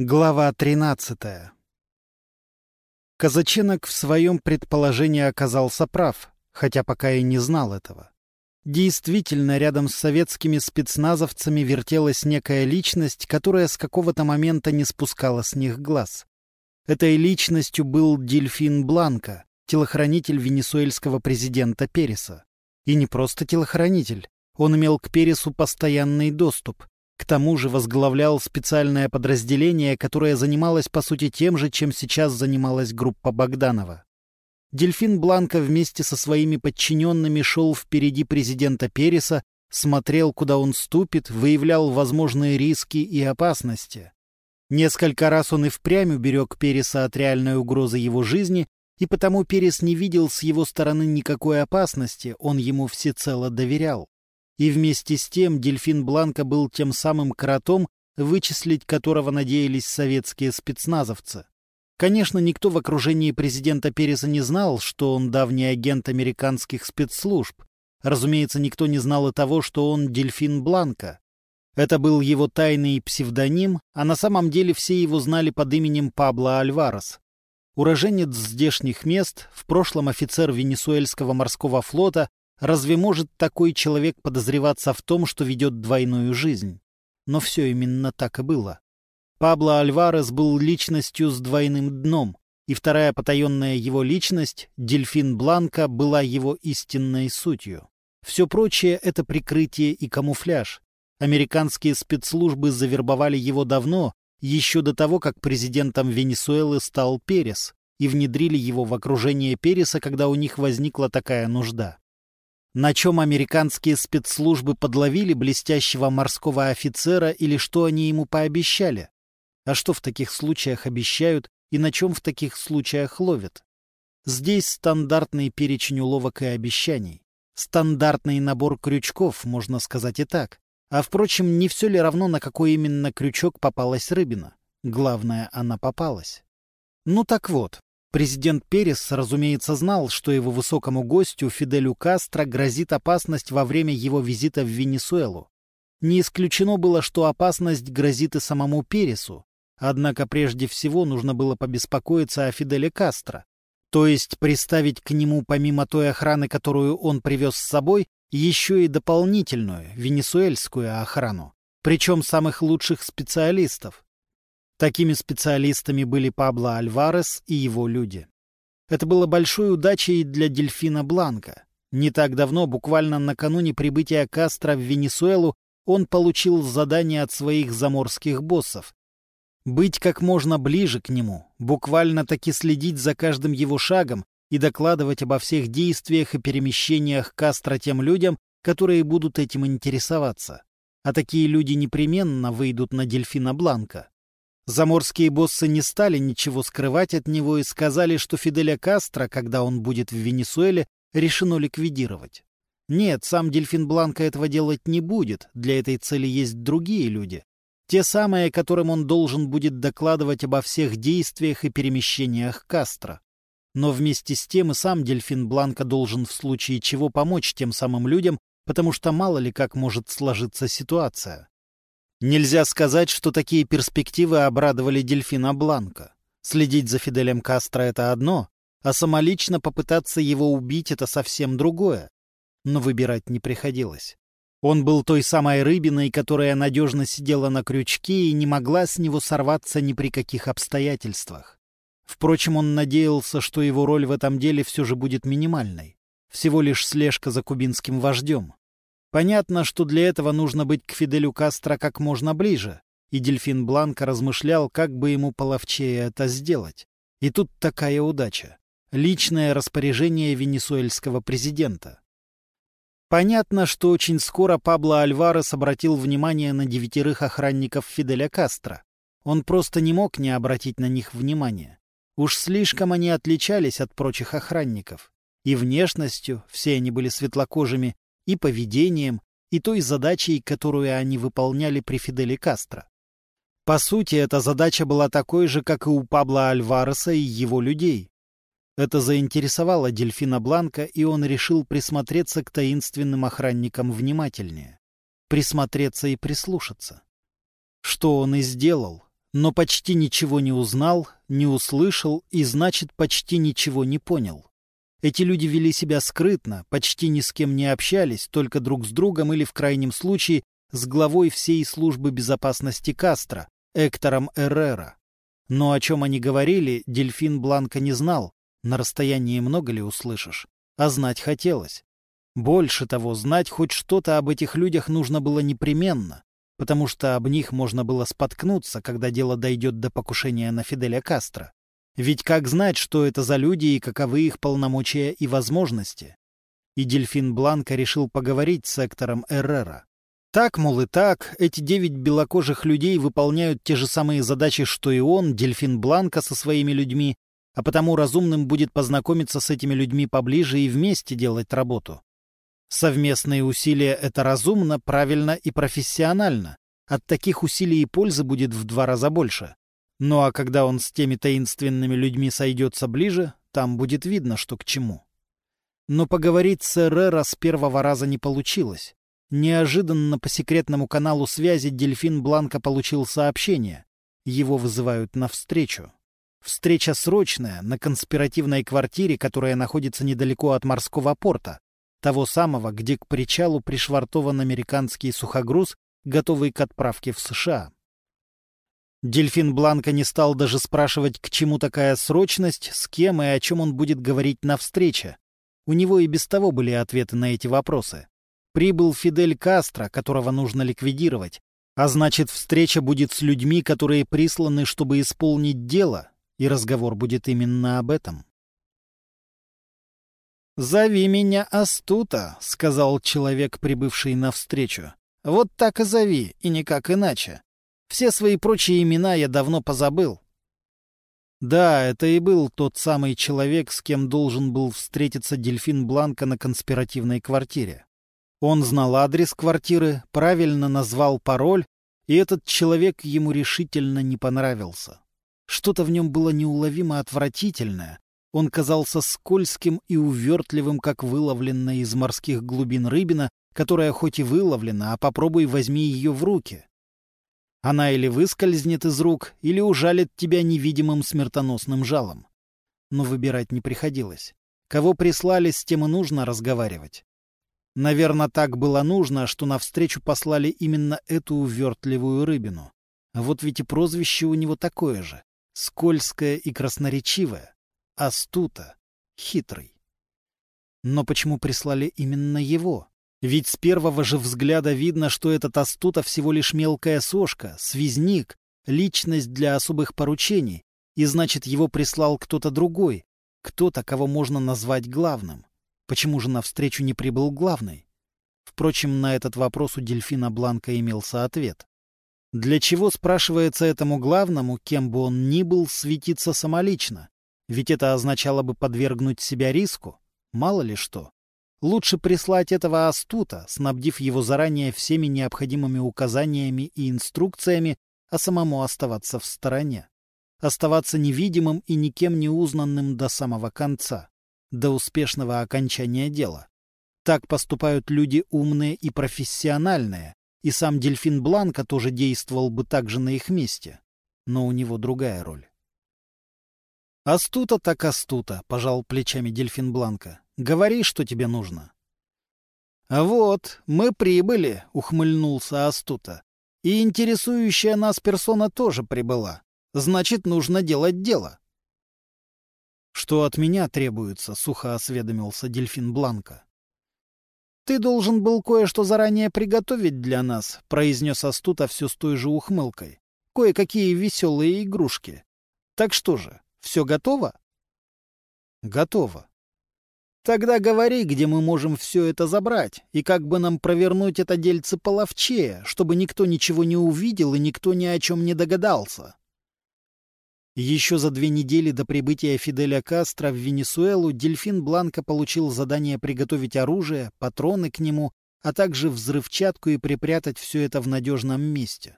Глава 13 Казаченок в своем предположении оказался прав, хотя пока и не знал этого. Действительно, рядом с советскими спецназовцами вертелась некая личность, которая с какого-то момента не спускала с них глаз. Этой личностью был Дельфин Бланко, телохранитель венесуэльского президента Переса. И не просто телохранитель, он имел к Пересу постоянный доступ, к тому же возглавлял специальное подразделение, которое занималось по сути тем же, чем сейчас занималась группа Богданова. Дельфин Бланко вместе со своими подчиненными шел впереди президента Переса, смотрел, куда он ступит, выявлял возможные риски и опасности. Несколько раз он и впрямь уберег Переса от реальной угрозы его жизни, и потому Перес не видел с его стороны никакой опасности, он ему всецело доверял. И вместе с тем дельфин Бланка был тем самым кротом, вычислить которого надеялись советские спецназовцы. Конечно, никто в окружении президента Переса не знал, что он давний агент американских спецслужб. Разумеется, никто не знал и того, что он дельфин Бланка. Это был его тайный псевдоним, а на самом деле все его знали под именем Пабло Альварес. Уроженец здешних мест, в прошлом офицер Венесуэльского морского флота, Разве может такой человек подозреваться в том, что ведет двойную жизнь? Но все именно так и было. Пабло Альварес был личностью с двойным дном, и вторая потаенная его личность, Дельфин Бланка, была его истинной сутью. Все прочее — это прикрытие и камуфляж. Американские спецслужбы завербовали его давно, еще до того, как президентом Венесуэлы стал Перес, и внедрили его в окружение Переса, когда у них возникла такая нужда на чем американские спецслужбы подловили блестящего морского офицера или что они ему пообещали. А что в таких случаях обещают и на чем в таких случаях ловят? Здесь стандартный перечень уловок и обещаний. Стандартный набор крючков, можно сказать и так. А впрочем, не все ли равно, на какой именно крючок попалась рыбина? Главное, она попалась. Ну так вот, Президент Перес, разумеется, знал, что его высокому гостю Фиделю Кастро грозит опасность во время его визита в Венесуэлу. Не исключено было, что опасность грозит и самому Пересу. Однако прежде всего нужно было побеспокоиться о Фиделе Кастро. То есть приставить к нему, помимо той охраны, которую он привез с собой, еще и дополнительную, венесуэльскую охрану. Причем самых лучших специалистов. Такими специалистами были Пабло Альварес и его люди. Это было большой удачей для дельфина Бланка. Не так давно, буквально накануне прибытия Кастро в Венесуэлу, он получил задание от своих заморских боссов. Быть как можно ближе к нему, буквально таки следить за каждым его шагом и докладывать обо всех действиях и перемещениях Кастро тем людям, которые будут этим интересоваться. А такие люди непременно выйдут на дельфина Бланка. Заморские боссы не стали ничего скрывать от него и сказали, что Фиделя Кастро, когда он будет в Венесуэле, решено ликвидировать. Нет, сам Дельфин Бланко этого делать не будет, для этой цели есть другие люди. Те самые, которым он должен будет докладывать обо всех действиях и перемещениях Кастро. Но вместе с тем и сам Дельфин Бланко должен в случае чего помочь тем самым людям, потому что мало ли как может сложиться ситуация. Нельзя сказать, что такие перспективы обрадовали дельфина Бланка. Следить за Фиделем Кастро — это одно, а самолично попытаться его убить — это совсем другое. Но выбирать не приходилось. Он был той самой рыбиной, которая надежно сидела на крючке и не могла с него сорваться ни при каких обстоятельствах. Впрочем, он надеялся, что его роль в этом деле все же будет минимальной. Всего лишь слежка за кубинским вождем. Понятно, что для этого нужно быть к Фиделю Кастро как можно ближе, и Дельфин Бланко размышлял, как бы ему половчее это сделать. И тут такая удача. Личное распоряжение венесуэльского президента. Понятно, что очень скоро Пабло Альварес обратил внимание на девятерых охранников Фиделя Кастро. Он просто не мог не обратить на них внимания. Уж слишком они отличались от прочих охранников. И внешностью, все они были светлокожими, и поведением, и той задачей, которую они выполняли при Фиделе Кастро. По сути, эта задача была такой же, как и у Пабло Альвареса и его людей. Это заинтересовало Дельфина Бланка, и он решил присмотреться к таинственным охранникам внимательнее. Присмотреться и прислушаться. Что он и сделал. но почти ничего не узнал, не услышал и, значит, почти ничего не понял. Эти люди вели себя скрытно, почти ни с кем не общались, только друг с другом или, в крайнем случае, с главой всей службы безопасности Кастро, Эктором Эррера. Но о чем они говорили, дельфин Бланка не знал. На расстоянии много ли услышишь? А знать хотелось. Больше того, знать хоть что-то об этих людях нужно было непременно, потому что об них можно было споткнуться, когда дело дойдет до покушения на Фиделя Кастро. Ведь как знать, что это за люди и каковы их полномочия и возможности? И дельфин Бланка решил поговорить с Эктором Эррера. Так, мол, и так, эти девять белокожих людей выполняют те же самые задачи, что и он, дельфин Бланка со своими людьми, а потому разумным будет познакомиться с этими людьми поближе и вместе делать работу. Совместные усилия — это разумно, правильно и профессионально. От таких усилий и пользы будет в два раза больше. Ну а когда он с теми таинственными людьми сойдется ближе, там будет видно, что к чему. Но поговорить с Эррера с первого раза не получилось. Неожиданно по секретному каналу связи Дельфин Бланка получил сообщение. Его вызывают на встречу. Встреча срочная, на конспиративной квартире, которая находится недалеко от морского порта. Того самого, где к причалу пришвартован американский сухогруз, готовый к отправке в США. Дельфин Бланка не стал даже спрашивать, к чему такая срочность, с кем и о чем он будет говорить на встрече. У него и без того были ответы на эти вопросы. Прибыл Фидель Кастро, которого нужно ликвидировать. А значит, встреча будет с людьми, которые присланы, чтобы исполнить дело, и разговор будет именно об этом. «Зови меня Астута», — сказал человек, прибывший навстречу. «Вот так и зови, и никак иначе. Все свои прочие имена я давно позабыл». Да, это и был тот самый человек, с кем должен был встретиться дельфин Бланка на конспиративной квартире. Он знал адрес квартиры, правильно назвал пароль, и этот человек ему решительно не понравился. Что-то в нем было неуловимо отвратительное. Он казался скользким и увертливым, как выловленная из морских глубин рыбина, которая хоть и выловлена, а попробуй возьми ее в руки. Она или выскользнет из рук, или ужалит тебя невидимым смертоносным жалом. Но выбирать не приходилось. Кого прислали, с тем и нужно разговаривать. Наверное, так было нужно, что навстречу послали именно эту увертливую рыбину. А вот ведь и прозвище у него такое же. Скользкое и красноречивое. Астута. Хитрый. Но почему прислали именно его? Ведь с первого же взгляда видно, что этот Астута всего лишь мелкая сошка, связник, личность для особых поручений, и значит, его прислал кто-то другой, кто-то, кого можно назвать главным. Почему же навстречу не прибыл главный? Впрочем, на этот вопрос у дельфина Бланка имелся ответ. Для чего, спрашивается этому главному, кем бы он ни был, светиться самолично? Ведь это означало бы подвергнуть себя риску. Мало ли что. Лучше прислать этого астута, снабдив его заранее всеми необходимыми указаниями и инструкциями, а самому оставаться в стороне. Оставаться невидимым и никем не узнанным до самого конца до успешного окончания дела. Так поступают люди умные и профессиональные, и сам дельфин Бланка тоже действовал бы так же на их месте. Но у него другая роль. «Астута так астута», — пожал плечами дельфин Бланка. «Говори, что тебе нужно». «А вот, мы прибыли», — ухмыльнулся Астута. «И интересующая нас персона тоже прибыла. Значит, нужно делать дело». «Что от меня требуется?» — сухо осведомился дельфин Бланка. «Ты должен был кое-что заранее приготовить для нас», — произнес Астута все с той же ухмылкой. «Кое-какие веселые игрушки. Так что же, все готово?» «Готово». «Тогда говори, где мы можем все это забрать, и как бы нам провернуть это дельце половчее, чтобы никто ничего не увидел и никто ни о чем не догадался». Еще за две недели до прибытия Фиделя Кастро в Венесуэлу Дельфин Бланко получил задание приготовить оружие, патроны к нему, а также взрывчатку и припрятать все это в надежном месте.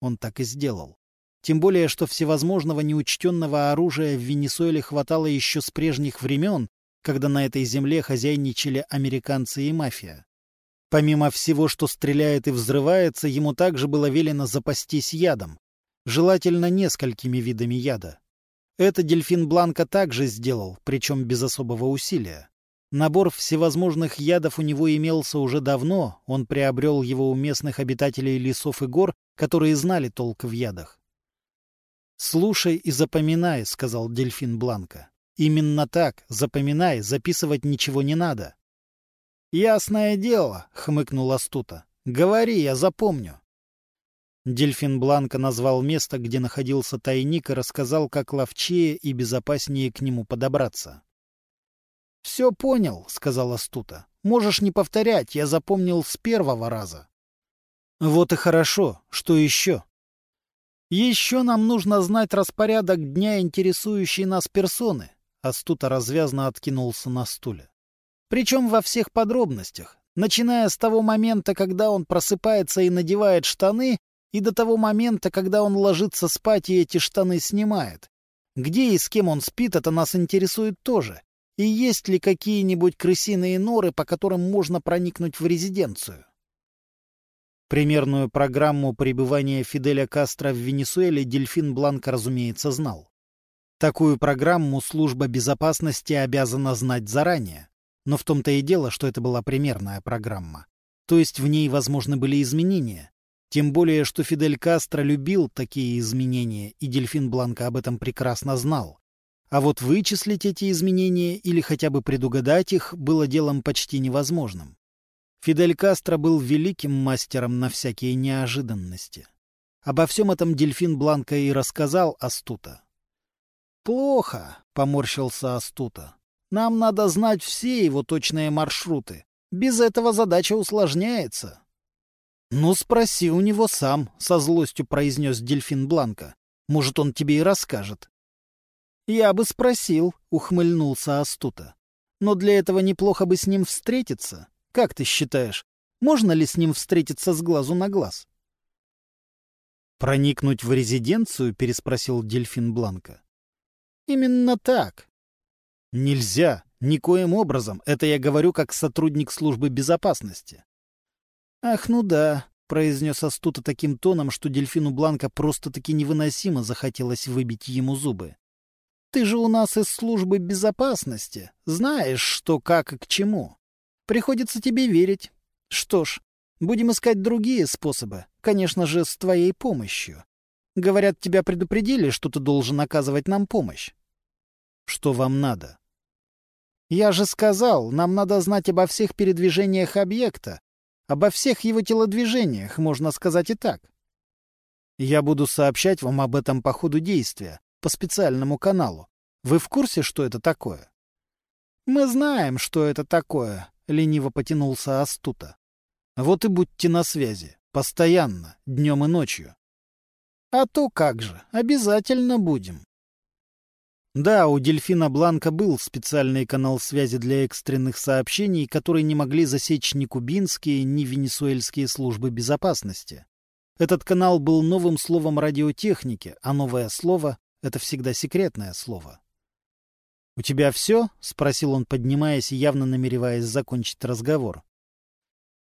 Он так и сделал. Тем более, что всевозможного неучтенного оружия в Венесуэле хватало еще с прежних времен, когда на этой земле хозяйничали американцы и мафия. Помимо всего, что стреляет и взрывается, ему также было велено запастись ядом. желательно несколькими видами яда. Это дельфин Бланка также сделал, причем без особого усилия. Набор всевозможных ядов у него имелся уже давно, он приобрел его у местных обитателей лесов и гор, которые знали толк в ядах. «Слушай и запоминай», — сказал дельфин Бланка. «Именно так, запоминай, записывать ничего не надо». «Ясное дело», — хмыкнул Астута. «Говори, я запомню». Дельфин Бланка назвал место, где находился тайник, и рассказал, как ловчее и безопаснее к нему подобраться. «Все понял», — сказал Астута. «Можешь не повторять, я запомнил с первого раза». «Вот и хорошо. Что еще?» «Еще нам нужно знать распорядок дня интересующей нас персоны», — Астута развязно откинулся на стуле. «Причем во всех подробностях, начиная с того момента, когда он просыпается и надевает штаны, и до того момента, когда он ложится спать и эти штаны снимает. Где и с кем он спит, это нас интересует тоже. И есть ли какие-нибудь крысиные норы, по которым можно проникнуть в резиденцию? Примерную программу пребывания Фиделя Кастро в Венесуэле Дельфин Бланко, разумеется, знал. Такую программу служба безопасности обязана знать заранее. Но в том-то и дело, что это была примерная программа. То есть в ней возможны были изменения. Тем более, что Фидель Кастро любил такие изменения, и Дельфин Бланко об этом прекрасно знал. А вот вычислить эти изменения или хотя бы предугадать их было делом почти невозможным. Фидель Кастро был великим мастером на всякие неожиданности. Обо всем этом дельфин Бланка и рассказал Астута. «Плохо», — поморщился Астута. «Нам надо знать все его точные маршруты. Без этого задача усложняется». «Ну, спроси у него сам», — со злостью произнес дельфин Бланка. «Может, он тебе и расскажет». «Я бы спросил», — ухмыльнулся Астута. «Но для этого неплохо бы с ним встретиться. Как ты считаешь, можно ли с ним встретиться с глазу на глаз?» «Проникнуть в резиденцию?» — переспросил дельфин Бланка. «Именно так». «Нельзя. Никоим образом. Это я говорю как сотрудник службы безопасности». «Ах, ну да», — произнес Астута таким тоном, что дельфину Бланка просто-таки невыносимо захотелось выбить ему зубы. Ты же у нас из службы безопасности. Знаешь, что как и к чему. Приходится тебе верить. Что ж, будем искать другие способы. Конечно же, с твоей помощью. Говорят, тебя предупредили, что ты должен оказывать нам помощь. Что вам надо? Я же сказал, нам надо знать обо всех передвижениях объекта, обо всех его телодвижениях, можно сказать и так. Я буду сообщать вам об этом по ходу действия, по специальному каналу. Вы в курсе, что это такое? Мы знаем, что это такое, лениво потянулся Астута. Вот и будьте на связи, постоянно, днем и ночью. А то как же, обязательно будем. Да, у дельфина Бланка был специальный канал связи для экстренных сообщений, которые не могли засечь ни кубинские, ни венесуэльские службы безопасности. Этот канал был новым словом радиотехники, а новое слово это всегда секретное слово. «У тебя все?» — спросил он, поднимаясь и явно намереваясь закончить разговор.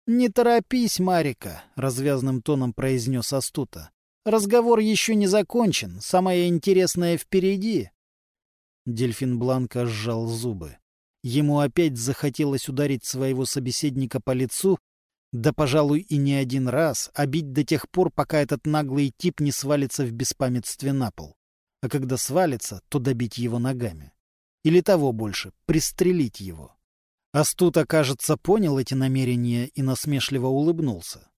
«Не торопись, Марика», — развязным тоном произнес Астута. «Разговор еще не закончен. Самое интересное впереди». Дельфин Бланка сжал зубы. Ему опять захотелось ударить своего собеседника по лицу, да, пожалуй, и не один раз, а бить до тех пор, пока этот наглый тип не свалится в беспамятстве на пол а когда свалится, то добить его ногами. Или того больше, пристрелить его. Астута, кажется, понял эти намерения и насмешливо улыбнулся.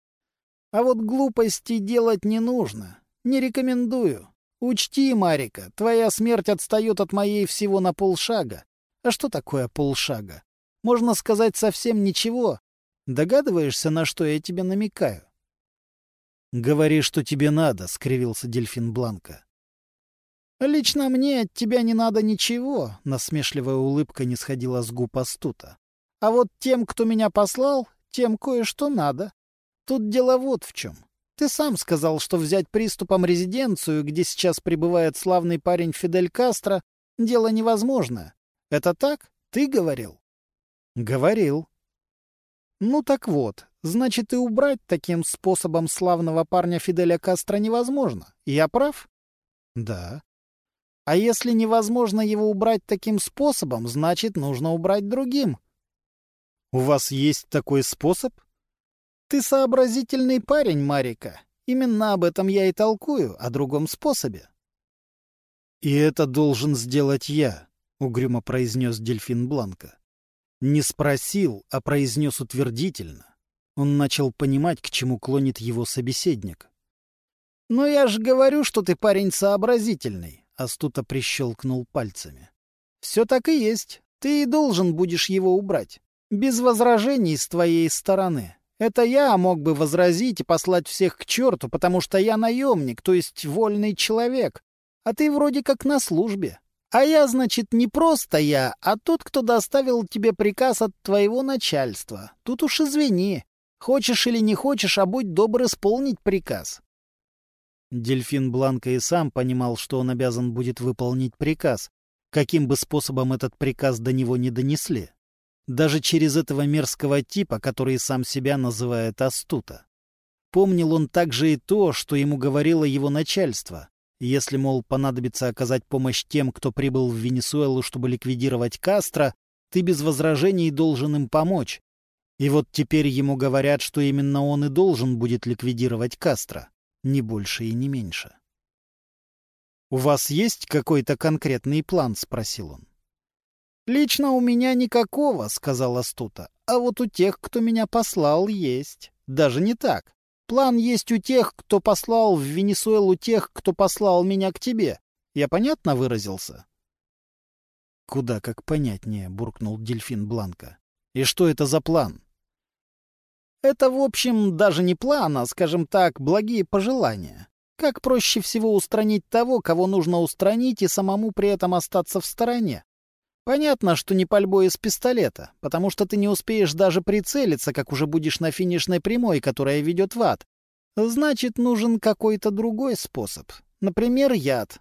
А вот глупости делать не нужно. Не рекомендую. Учти, Марика, твоя смерть отстает от моей всего на полшага. А что такое полшага? Можно сказать совсем ничего. Догадываешься, на что я тебе намекаю? — Говори, что тебе надо, — скривился дельфин Бланка. «Лично мне от тебя не надо ничего», — насмешливая улыбка не сходила с губ Астута. «А вот тем, кто меня послал, тем кое-что надо. Тут дело вот в чем. Ты сам сказал, что взять приступом резиденцию, где сейчас пребывает славный парень Фидель Кастро, дело невозможно. Это так? Ты говорил?» «Говорил». Ну так вот, значит и убрать таким способом славного парня Фиделя Кастро невозможно. Я прав? Да. А если невозможно его убрать таким способом, значит нужно убрать другим. У вас есть такой способ? Ты сообразительный парень, Марика. Именно об этом я и толкую, о другом способе. И это должен сделать я, угрюмо произнес дельфин Бланка. Не спросил, а произнес утвердительно. Он начал понимать, к чему клонит его собеседник. «Но я же говорю, что ты парень сообразительный», — Астута прищелкнул пальцами. «Все так и есть. Ты и должен будешь его убрать. Без возражений с твоей стороны. Это я мог бы возразить и послать всех к черту, потому что я наемник, то есть вольный человек. А ты вроде как на службе. А я, значит, не просто я, а тот, кто доставил тебе приказ от твоего начальства. Тут уж извини. Хочешь или не хочешь, а будь добр исполнить приказ. Дельфин Бланка и сам понимал, что он обязан будет выполнить приказ, каким бы способом этот приказ до него не донесли даже через этого мерзкого типа, который сам себя называет Астута. Помнил он также и то, что ему говорило его начальство. Если, мол, понадобится оказать помощь тем, кто прибыл в Венесуэлу, чтобы ликвидировать Кастро, ты без возражений должен им помочь. И вот теперь ему говорят, что именно он и должен будет ликвидировать Кастро. Не больше и не меньше. «У вас есть какой-то конкретный план?» — спросил он. «Лично у меня никакого», — сказала Стута. «А вот у тех, кто меня послал, есть. Даже не так. План есть у тех, кто послал в Венесуэлу тех, кто послал меня к тебе. Я понятно выразился?» «Куда как понятнее», — буркнул дельфин Бланка. «И что это за план?» «Это, в общем, даже не план, а, скажем так, благие пожелания. Как проще всего устранить того, кого нужно устранить, и самому при этом остаться в стороне? Понятно, что не пальбой из пистолета, потому что ты не успеешь даже прицелиться, как уже будешь на финишной прямой, которая ведет в ад. Значит, нужен какой-то другой способ. Например, яд.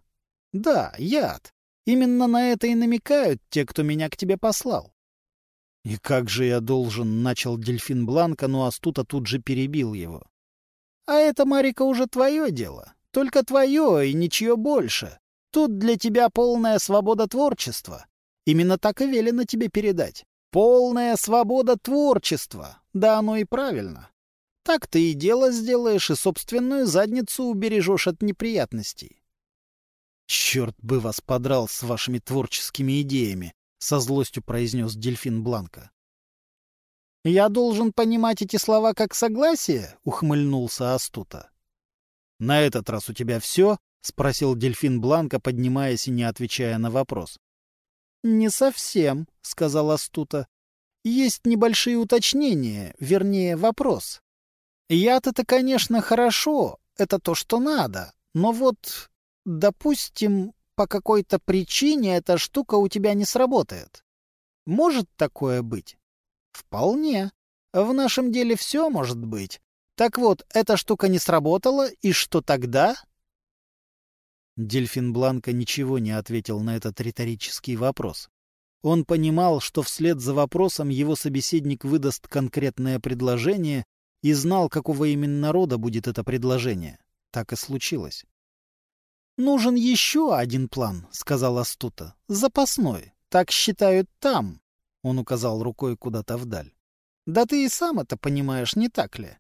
Да, яд. Именно на это и намекают те, кто меня к тебе послал. «И как же я должен?» — начал дельфин Бланка, но Астута тут же перебил его. «А это, Марика, уже твое дело. Только твое и ничье больше. Тут для тебя полная свобода творчества. Именно так и велено тебе передать. Полная свобода творчества. Да оно и правильно. Так ты и дело сделаешь, и собственную задницу убережешь от неприятностей. «Черт бы вас подрал с вашими творческими идеями!» — со злостью произнес дельфин Бланка. «Я должен понимать эти слова как согласие?» — ухмыльнулся Астута. «На этот раз у тебя все?» — спросил дельфин Бланка, поднимаясь и не отвечая на вопрос. «Не совсем», — сказала Астута. «Есть небольшие уточнения, вернее, вопрос. Яд-это, конечно, хорошо, это то, что надо, но вот, допустим, по какой-то причине эта штука у тебя не сработает. Может такое быть? Вполне. В нашем деле все может быть. Так вот, эта штука не сработала, и что тогда? Дельфин Бланка ничего не ответил на этот риторический вопрос. Он понимал, что вслед за вопросом его собеседник выдаст конкретное предложение и знал, какого именно рода будет это предложение. Так и случилось. «Нужен еще один план», — сказал Астута. «Запасной. Так считают там», — он указал рукой куда-то вдаль. «Да ты и сам это понимаешь, не так ли?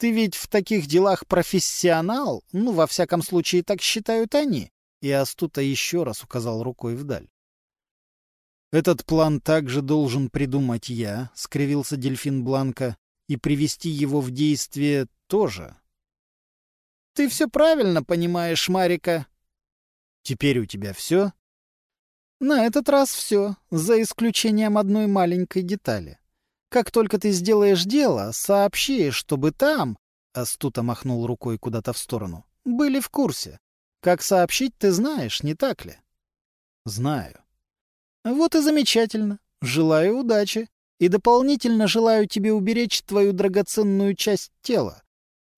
Ты ведь в таких делах профессионал, ну, во всяком случае, так считают они. И Астута еще раз указал рукой вдаль. «Этот план также должен придумать я», — скривился дельфин Бланка, «и привести его в действие тоже». «Ты все правильно понимаешь, Марика». «Теперь у тебя все?» «На этот раз все, за исключением одной маленькой детали. Как только ты сделаешь дело, сообщи, чтобы там...» Астута махнул рукой куда-то в сторону. «Были в курсе. Как сообщить, ты знаешь, не так ли?» «Знаю». «Вот и замечательно. Желаю удачи. И дополнительно желаю тебе уберечь твою драгоценную часть тела.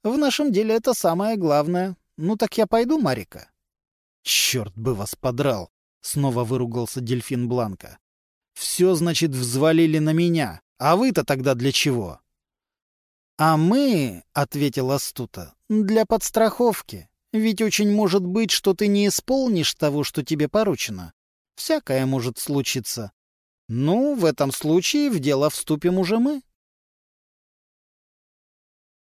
В нашем деле это самое главное. Ну так я пойду, Марика». «Черт бы вас подрал!» — снова выругался дельфин Бланка. «Все, значит, взвалили на меня. А вы-то тогда для чего? «А мы, — ответила Стута, — для подстраховки. Ведь очень может быть, что ты не исполнишь того, что тебе поручено. Всякое может случиться. Ну, в этом случае в дело вступим уже мы».